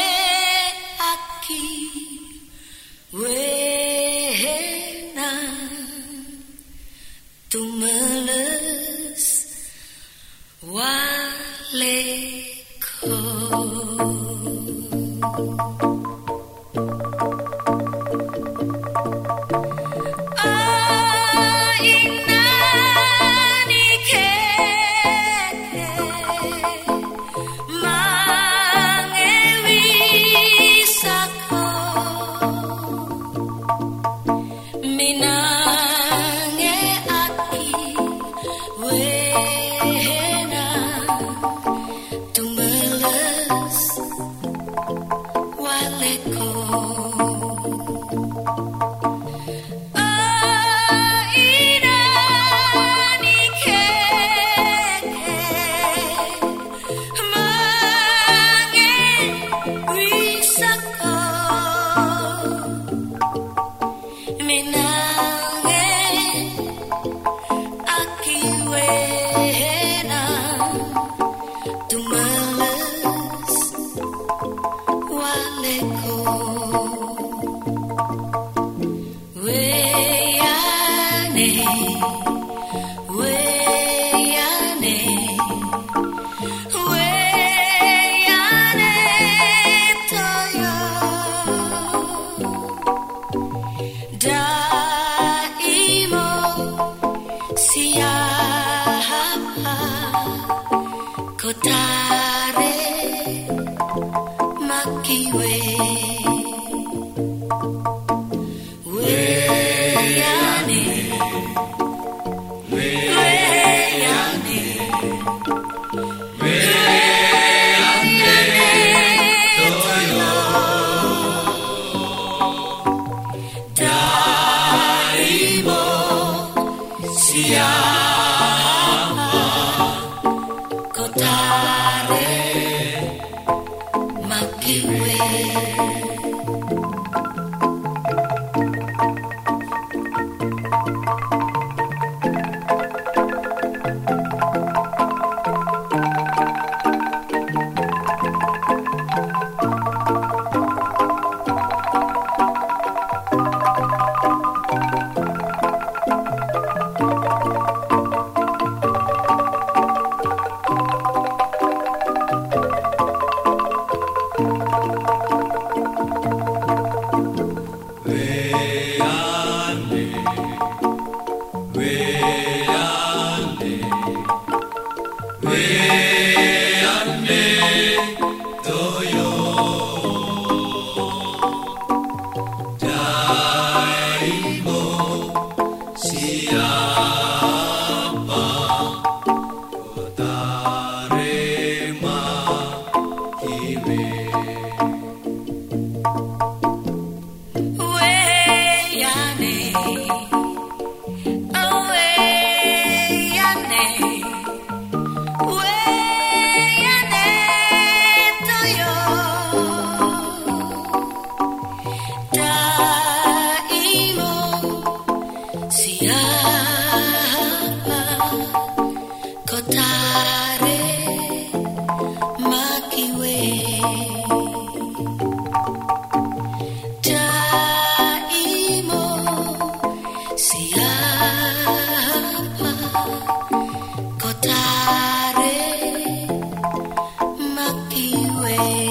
e aki Tumeles Wale Siapa kau tahu you away.